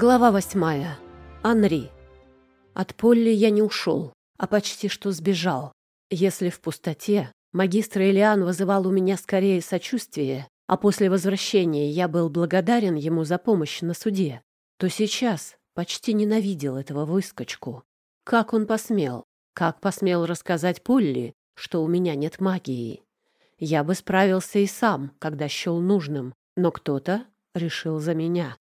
Глава восьмая. Анри. От Полли я не ушел, а почти что сбежал. Если в пустоте магистр Элиан вызывал у меня скорее сочувствие, а после возвращения я был благодарен ему за помощь на суде, то сейчас почти ненавидел этого выскочку. Как он посмел? Как посмел рассказать Полли, что у меня нет магии? Я бы справился и сам, когда счел нужным, но кто-то решил за меня.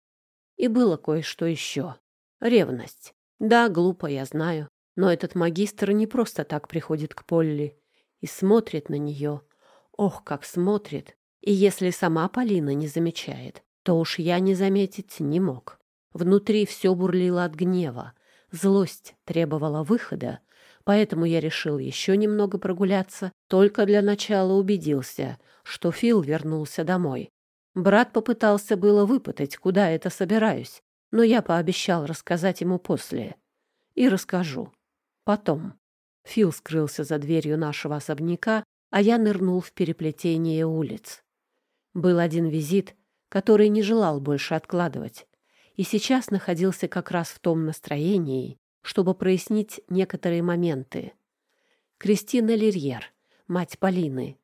И было кое-что еще. Ревность. Да, глупо, я знаю. Но этот магистр не просто так приходит к Полли и смотрит на нее. Ох, как смотрит. И если сама Полина не замечает, то уж я не заметить не мог. Внутри все бурлило от гнева. Злость требовала выхода, поэтому я решил еще немного прогуляться, только для начала убедился, что Фил вернулся домой. Брат попытался было выпытать, куда это собираюсь, но я пообещал рассказать ему после. И расскажу. Потом. Фил скрылся за дверью нашего особняка, а я нырнул в переплетение улиц. Был один визит, который не желал больше откладывать, и сейчас находился как раз в том настроении, чтобы прояснить некоторые моменты. Кристина Лерьер, мать Полины.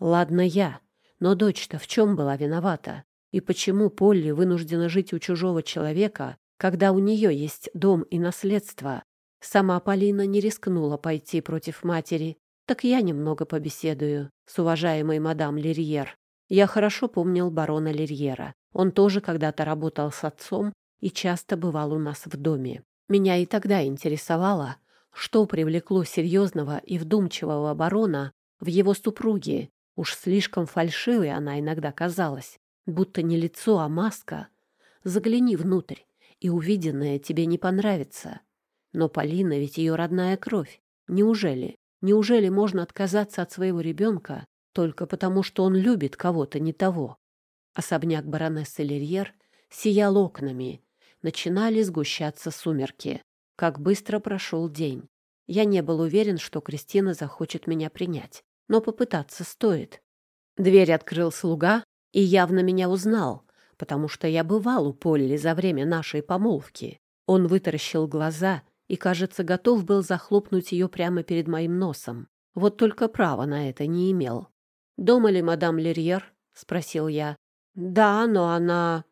Ладно я, но дочь-то в чем была виновата? И почему Полли вынуждена жить у чужого человека, когда у нее есть дом и наследство? Сама Полина не рискнула пойти против матери. Так я немного побеседую с уважаемой мадам Лерьер. Я хорошо помнил барона Лерьера. Он тоже когда-то работал с отцом и часто бывал у нас в доме. Меня и тогда интересовало, что привлекло серьезного и вдумчивого барона в его супруге, Уж слишком фальшивой она иногда казалась, будто не лицо, а маска. Загляни внутрь, и увиденное тебе не понравится. Но Полина ведь ее родная кровь. Неужели? Неужели можно отказаться от своего ребенка только потому, что он любит кого-то не того? Особняк баронессы Лерьер сиял окнами. Начинали сгущаться сумерки. Как быстро прошел день. Я не был уверен, что Кристина захочет меня принять но попытаться стоит. Дверь открыл слуга и явно меня узнал, потому что я бывал у Полли за время нашей помолвки. Он вытаращил глаза и, кажется, готов был захлопнуть ее прямо перед моим носом. Вот только права на это не имел. «Дома ли мадам Лерьер?» — спросил я. «Да, но она...»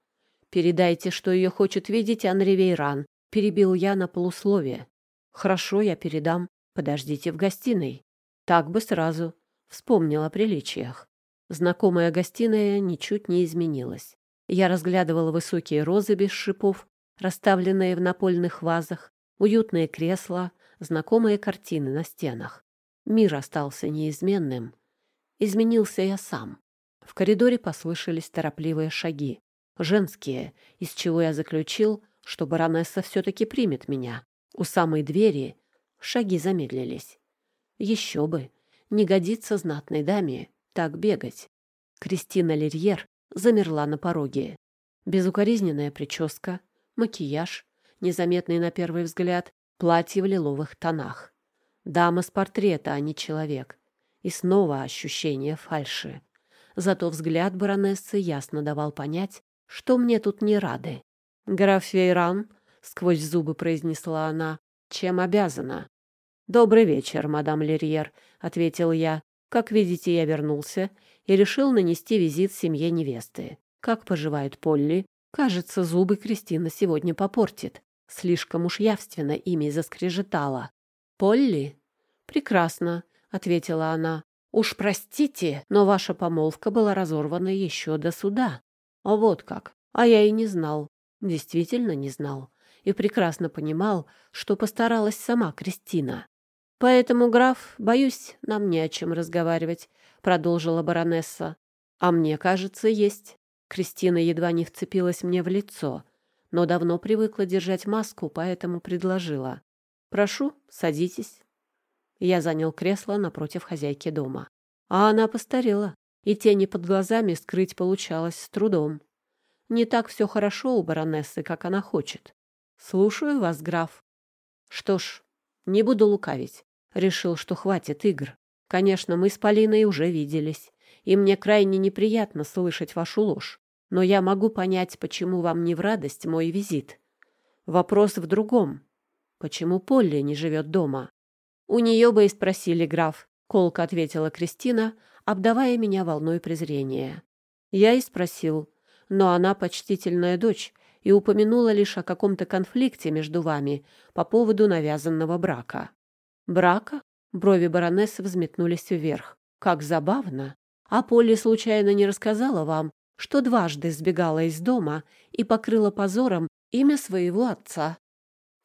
«Передайте, что ее хочет видеть Анри Вейран», — перебил я на полусловие. «Хорошо, я передам. Подождите в гостиной». «Так бы сразу. Вспомнил о приличиях. Знакомая гостиная ничуть не изменилась. Я разглядывала высокие розы без шипов, расставленные в напольных вазах, уютные кресла, знакомые картины на стенах. Мир остался неизменным. Изменился я сам. В коридоре послышались торопливые шаги. Женские, из чего я заключил, что баронесса все-таки примет меня. У самой двери шаги замедлились. Еще бы, не годится знатной даме так бегать. Кристина Лерьер замерла на пороге. Безукоризненная прическа, макияж, незаметный на первый взгляд, платье в лиловых тонах. Дама с портрета, а не человек. И снова ощущение фальши. Зато взгляд баронессы ясно давал понять, что мне тут не рады. «Граф Вейран», — сквозь зубы произнесла она, — «чем обязана?» «Добрый вечер, мадам Лерьер», — ответил я. «Как видите, я вернулся и решил нанести визит семье невесты. Как поживает Полли? Кажется, зубы Кристина сегодня попортит. Слишком уж явственно ими заскрежетала». «Полли?» «Прекрасно», — ответила она. «Уж простите, но ваша помолвка была разорвана еще до суда». «А вот как. А я и не знал. Действительно не знал. И прекрасно понимал, что постаралась сама Кристина. «Поэтому, граф, боюсь, нам не о чем разговаривать», — продолжила баронесса. «А мне кажется, есть». Кристина едва не вцепилась мне в лицо, но давно привыкла держать маску, поэтому предложила. «Прошу, садитесь». Я занял кресло напротив хозяйки дома. А она постарела, и тени под глазами скрыть получалось с трудом. Не так все хорошо у баронессы, как она хочет. Слушаю вас, граф. Что ж, не буду лукавить. Решил, что хватит игр. Конечно, мы с Полиной уже виделись, и мне крайне неприятно слышать вашу ложь. Но я могу понять, почему вам не в радость мой визит. Вопрос в другом. Почему Полли не живет дома? У нее бы и спросили, граф, — колко ответила Кристина, обдавая меня волной презрения. Я и спросил, но она почтительная дочь и упомянула лишь о каком-то конфликте между вами по поводу навязанного брака. Брака? Брови баронессы взметнулись вверх. Как забавно. А Полли случайно не рассказала вам, что дважды сбегала из дома и покрыла позором имя своего отца?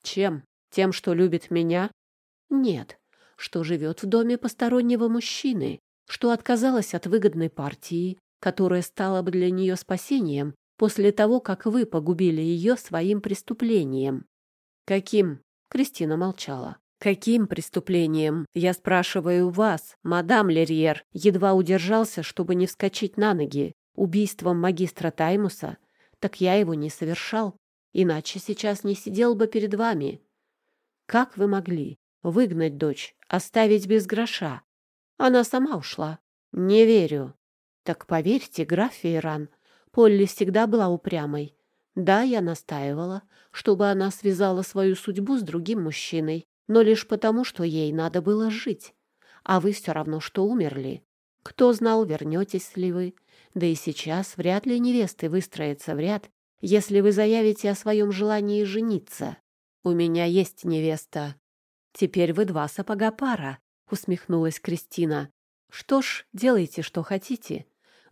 Чем? Тем, что любит меня? Нет, что живет в доме постороннего мужчины, что отказалась от выгодной партии, которая стала бы для нее спасением после того, как вы погубили ее своим преступлением. Каким? Кристина молчала. Каким преступлением? Я спрашиваю вас, мадам Лерьер, едва удержался, чтобы не вскочить на ноги. Убийством магистра Таймуса? Так я его не совершал, иначе сейчас не сидел бы перед вами. Как вы могли выгнать дочь, оставить без гроша? Она сама ушла. Не верю. Так поверьте, граф Фейран, Полли всегда была упрямой. Да, я настаивала, чтобы она связала свою судьбу с другим мужчиной, но лишь потому, что ей надо было жить. А вы все равно, что умерли. Кто знал, вернетесь ли вы. Да и сейчас вряд ли невесты выстроятся в ряд, если вы заявите о своем желании жениться. У меня есть невеста. Теперь вы два сапога пара, усмехнулась Кристина. Что ж, делайте, что хотите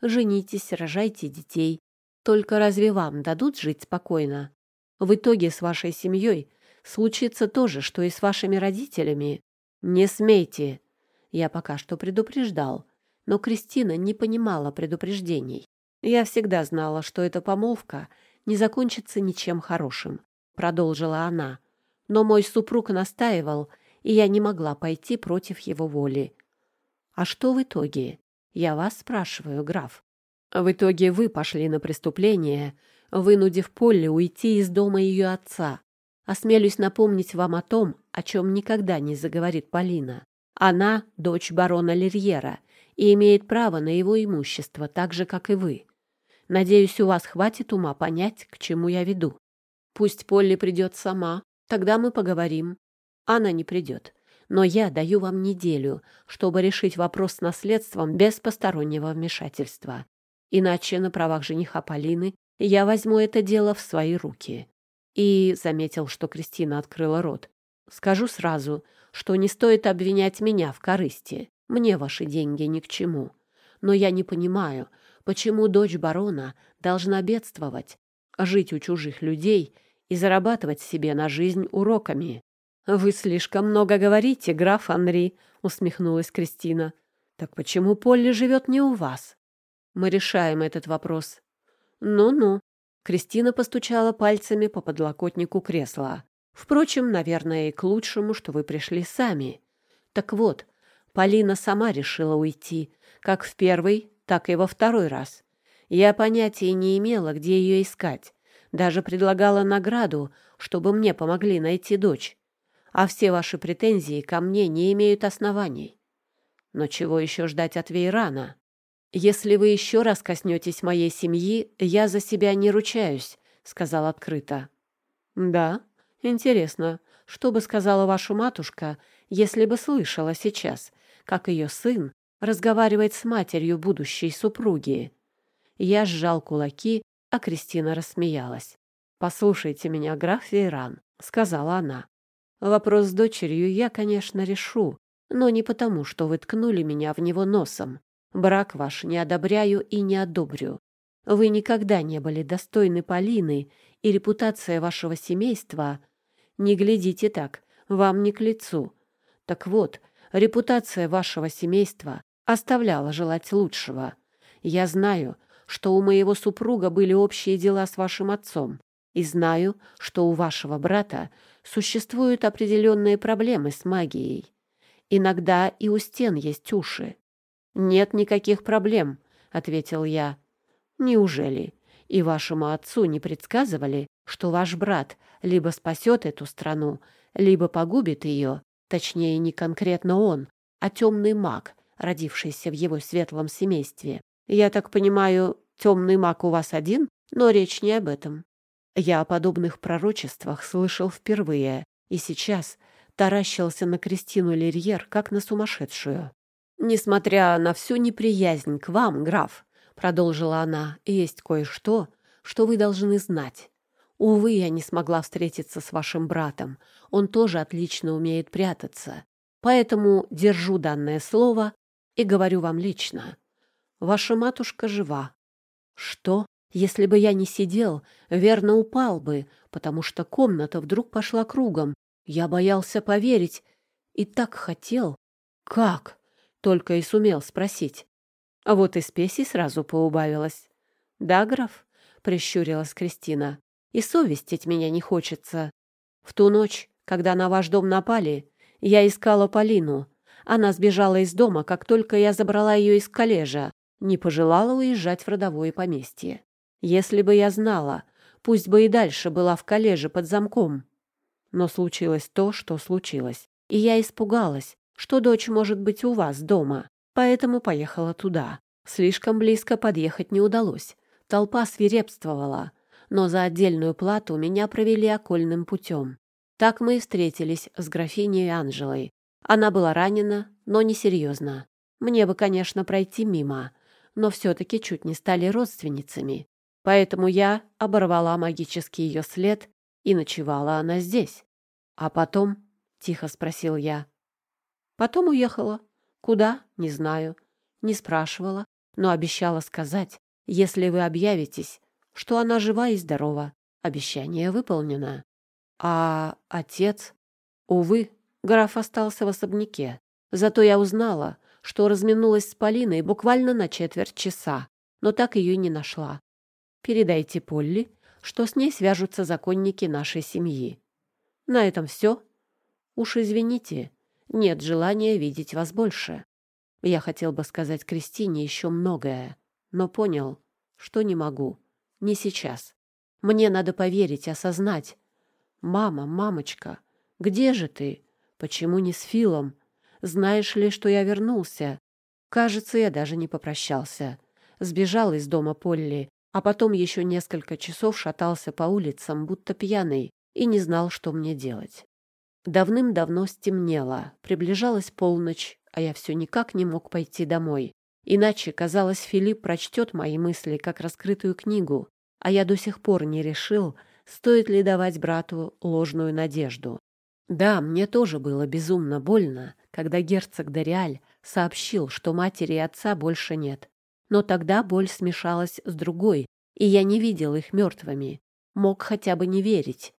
женитесь, рожайте детей. Только разве вам дадут жить спокойно? В итоге с вашей семьей случится то же, что и с вашими родителями. Не смейте. Я пока что предупреждал, но Кристина не понимала предупреждений. Я всегда знала, что эта помолвка не закончится ничем хорошим, продолжила она. Но мой супруг настаивал, и я не могла пойти против его воли. А что в итоге? Я вас спрашиваю, граф. В итоге вы пошли на преступление, вынудив Полли уйти из дома ее отца. Осмелюсь напомнить вам о том, о чем никогда не заговорит Полина. Она — дочь барона Лерьера и имеет право на его имущество, так же, как и вы. Надеюсь, у вас хватит ума понять, к чему я веду. Пусть Полли придет сама, тогда мы поговорим. Она не придет но я даю вам неделю, чтобы решить вопрос с наследством без постороннего вмешательства. Иначе на правах жениха Полины я возьму это дело в свои руки. И заметил, что Кристина открыла рот. Скажу сразу, что не стоит обвинять меня в корысти. Мне ваши деньги ни к чему. Но я не понимаю, почему дочь барона должна бедствовать, жить у чужих людей и зарабатывать себе на жизнь уроками. «Вы слишком много говорите, граф Анри», — усмехнулась Кристина. «Так почему Полли живет не у вас?» «Мы решаем этот вопрос». «Ну-ну». Кристина постучала пальцами по подлокотнику кресла. «Впрочем, наверное, и к лучшему, что вы пришли сами. Так вот, Полина сама решила уйти, как в первый, так и во второй раз. Я понятия не имела, где ее искать. Даже предлагала награду, чтобы мне помогли найти дочь а все ваши претензии ко мне не имеют оснований. Но чего еще ждать от Вейрана? Если вы еще раз коснетесь моей семьи, я за себя не ручаюсь, — сказал открыто. Да, интересно, что бы сказала ваша матушка, если бы слышала сейчас, как ее сын разговаривает с матерью будущей супруги? Я сжал кулаки, а Кристина рассмеялась. «Послушайте меня, граф Вейран», — сказала она. Вопрос с дочерью я, конечно, решу, но не потому, что вы ткнули меня в него носом. Брак ваш не одобряю и не одобрю. Вы никогда не были достойны Полины, и репутация вашего семейства... Не глядите так, вам не к лицу. Так вот, репутация вашего семейства оставляла желать лучшего. Я знаю, что у моего супруга были общие дела с вашим отцом, и знаю, что у вашего брата существуют определенные проблемы с магией. Иногда и у стен есть уши. «Нет никаких проблем», — ответил я. «Неужели? И вашему отцу не предсказывали, что ваш брат либо спасет эту страну, либо погубит ее, точнее, не конкретно он, а темный маг, родившийся в его светлом семействе. Я так понимаю, темный маг у вас один, но речь не об этом. Я о подобных пророчествах слышал впервые, и сейчас таращился на Кристину Лерьер, как на сумасшедшую. «Несмотря на всю неприязнь к вам, граф», — продолжила она, — «есть кое-что, что вы должны знать. Увы, я не смогла встретиться с вашим братом. Он тоже отлично умеет прятаться. Поэтому держу данное слово и говорю вам лично. Ваша матушка жива. Что? Если бы я не сидел, верно упал бы, потому что комната вдруг пошла кругом. Я боялся поверить и так хотел. Как? Только и сумел спросить. А вот и спеси сразу поубавилась. Да, граф? Прищурилась Кристина. И совестить меня не хочется. В ту ночь, когда на ваш дом напали, я искала Полину. Она сбежала из дома, как только я забрала ее из коллежа. Не пожелала уезжать в родовое поместье. Если бы я знала, пусть бы и дальше была в коллеже под замком. Но случилось то, что случилось. И я испугалась, что дочь может быть у вас дома. Поэтому поехала туда. Слишком близко подъехать не удалось. Толпа свирепствовала. Но за отдельную плату меня провели окольным путем. Так мы и встретились с графиней Анжелой. Она была ранена, но несерьезно. Мне бы, конечно, пройти мимо, но все-таки чуть не стали родственницами. Поэтому я оборвала магический ее след, и ночевала она здесь. А потом, — тихо спросил я, — потом уехала. Куда? Не знаю. Не спрашивала, но обещала сказать, если вы объявитесь, что она жива и здорова. Обещание выполнено. А отец? Увы, граф остался в особняке. Зато я узнала, что разминулась с Полиной буквально на четверть часа, но так ее и не нашла. Передайте Полли, что с ней свяжутся законники нашей семьи. На этом все. Уж извините, нет желания видеть вас больше. Я хотел бы сказать Кристине еще многое, но понял, что не могу. Не сейчас. Мне надо поверить, осознать. Мама, мамочка, где же ты? Почему не с Филом? Знаешь ли, что я вернулся? Кажется, я даже не попрощался. Сбежал из дома Полли, а потом еще несколько часов шатался по улицам, будто пьяный, и не знал, что мне делать. Давным-давно стемнело, приближалась полночь, а я все никак не мог пойти домой. Иначе, казалось, Филипп прочтет мои мысли как раскрытую книгу, а я до сих пор не решил, стоит ли давать брату ложную надежду. Да, мне тоже было безумно больно, когда герцог Дориаль сообщил, что матери и отца больше нет. Но тогда боль смешалась с другой, и я не видел их мертвыми. Мог хотя бы не верить.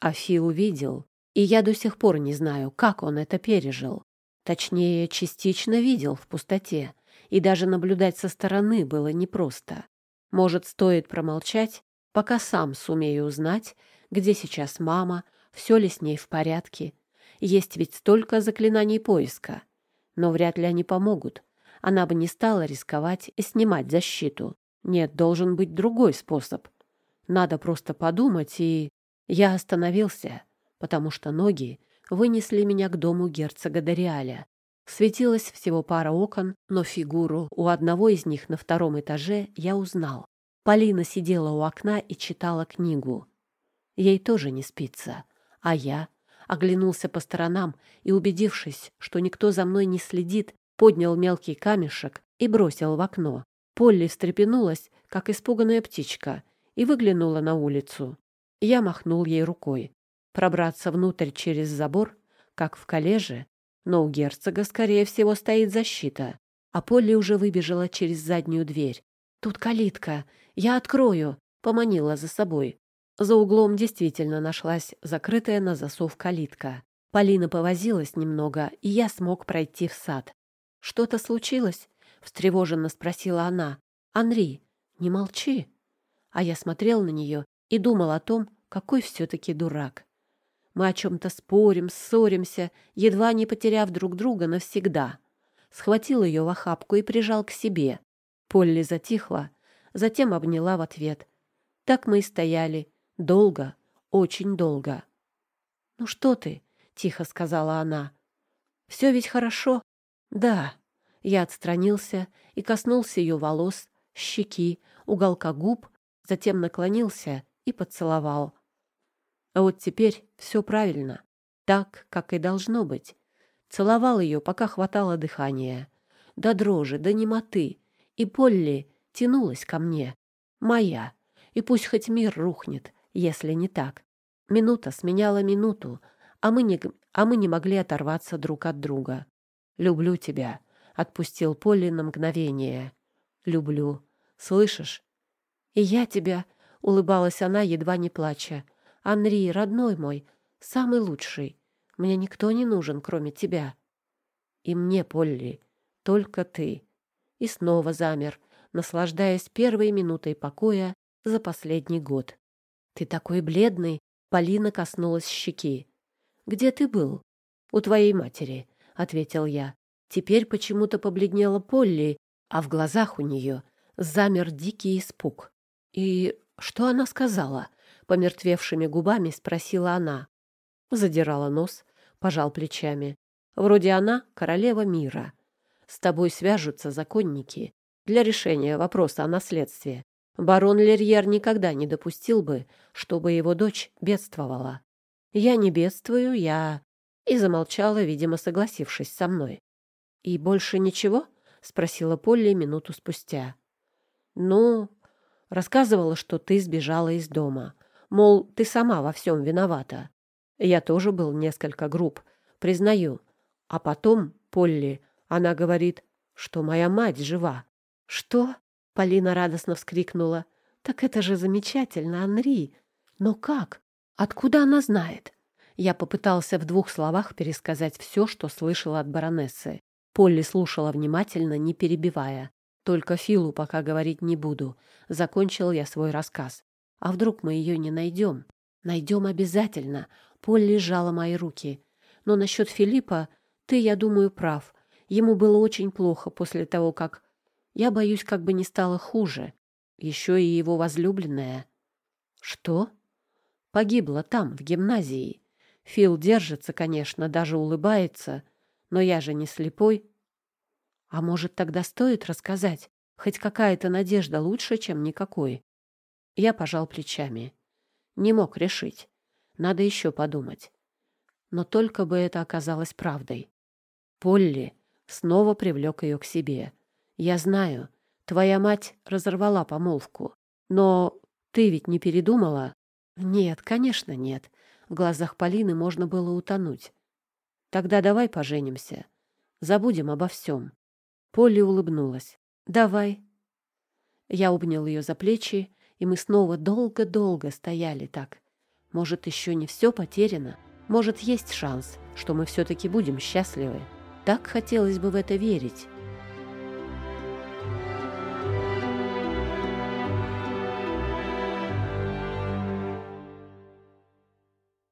А Фи увидел, и я до сих пор не знаю, как он это пережил. Точнее, частично видел в пустоте, и даже наблюдать со стороны было непросто. Может, стоит промолчать, пока сам сумею узнать, где сейчас мама, все ли с ней в порядке. Есть ведь столько заклинаний поиска. Но вряд ли они помогут она бы не стала рисковать и снимать защиту. Нет, должен быть другой способ. Надо просто подумать, и... Я остановился, потому что ноги вынесли меня к дому герцога Дориаля. Светилось всего пара окон, но фигуру у одного из них на втором этаже я узнал. Полина сидела у окна и читала книгу. Ей тоже не спится. А я оглянулся по сторонам и, убедившись, что никто за мной не следит, поднял мелкий камешек и бросил в окно. Полли встрепенулась, как испуганная птичка, и выглянула на улицу. Я махнул ей рукой. Пробраться внутрь через забор, как в коллеже, но у герцога, скорее всего, стоит защита. А Полли уже выбежала через заднюю дверь. «Тут калитка. Я открою!» — поманила за собой. За углом действительно нашлась закрытая на засов калитка. Полина повозилась немного, и я смог пройти в сад. «Что-то случилось?» — встревоженно спросила она. «Анри, не молчи!» А я смотрел на нее и думал о том, какой все-таки дурак. Мы о чем-то спорим, ссоримся, едва не потеряв друг друга навсегда. Схватил ее в охапку и прижал к себе. Полли затихла, затем обняла в ответ. Так мы и стояли. Долго, очень долго. «Ну что ты?» — тихо сказала она. «Все ведь хорошо?» Да, я отстранился и коснулся ее волос, щеки, уголка губ, затем наклонился и поцеловал. А вот теперь все правильно, так, как и должно быть. Целовал ее, пока хватало дыхания. До дрожи, до немоты. И Полли тянулась ко мне. Моя. И пусть хоть мир рухнет, если не так. Минута сменяла минуту, а мы не, а мы не могли оторваться друг от друга. «Люблю тебя», — отпустил Полли на мгновение. «Люблю. Слышишь?» «И я тебя», — улыбалась она, едва не плача. «Анри, родной мой, самый лучший. Мне никто не нужен, кроме тебя». «И мне, Полли, только ты». И снова замер, наслаждаясь первой минутой покоя за последний год. «Ты такой бледный!» — Полина коснулась щеки. «Где ты был?» «У твоей матери», — ответил я. Теперь почему-то побледнела Полли, а в глазах у нее замер дикий испуг. «И что она сказала?» — помертвевшими губами спросила она. Задирала нос, пожал плечами. «Вроде она королева мира. С тобой свяжутся законники для решения вопроса о наследстве. Барон Лерьер никогда не допустил бы, чтобы его дочь бедствовала. Я не бедствую, я...» И замолчала, видимо, согласившись со мной. «И больше ничего?» — спросила Полли минуту спустя. «Ну, рассказывала, что ты сбежала из дома. Мол, ты сама во всем виновата. Я тоже был несколько груб, признаю. А потом, Полли, она говорит, что моя мать жива. «Что?» — Полина радостно вскрикнула. «Так это же замечательно, Анри! Но как? Откуда она знает?» Я попытался в двух словах пересказать все, что слышала от баронессы. Полли слушала внимательно, не перебивая. «Только Филу пока говорить не буду. Закончил я свой рассказ. А вдруг мы ее не найдем?» «Найдем обязательно», — Полли сжала мои руки. «Но насчет Филиппа ты, я думаю, прав. Ему было очень плохо после того, как... Я боюсь, как бы не стало хуже. Еще и его возлюбленная». «Что?» «Погибла там, в гимназии. Фил держится, конечно, даже улыбается, но я же не слепой. А может, тогда стоит рассказать? Хоть какая-то надежда лучше, чем никакой. Я пожал плечами. Не мог решить. Надо еще подумать. Но только бы это оказалось правдой. Полли снова привлек ее к себе. Я знаю, твоя мать разорвала помолвку. Но ты ведь не передумала? Нет, конечно, нет. В глазах Полины можно было утонуть. Тогда давай поженимся. Забудем обо всем. Полли улыбнулась. Давай. Я обнял ее за плечи, и мы снова долго-долго стояли так. Может, еще не все потеряно? Может, есть шанс, что мы все-таки будем счастливы? Так хотелось бы в это верить.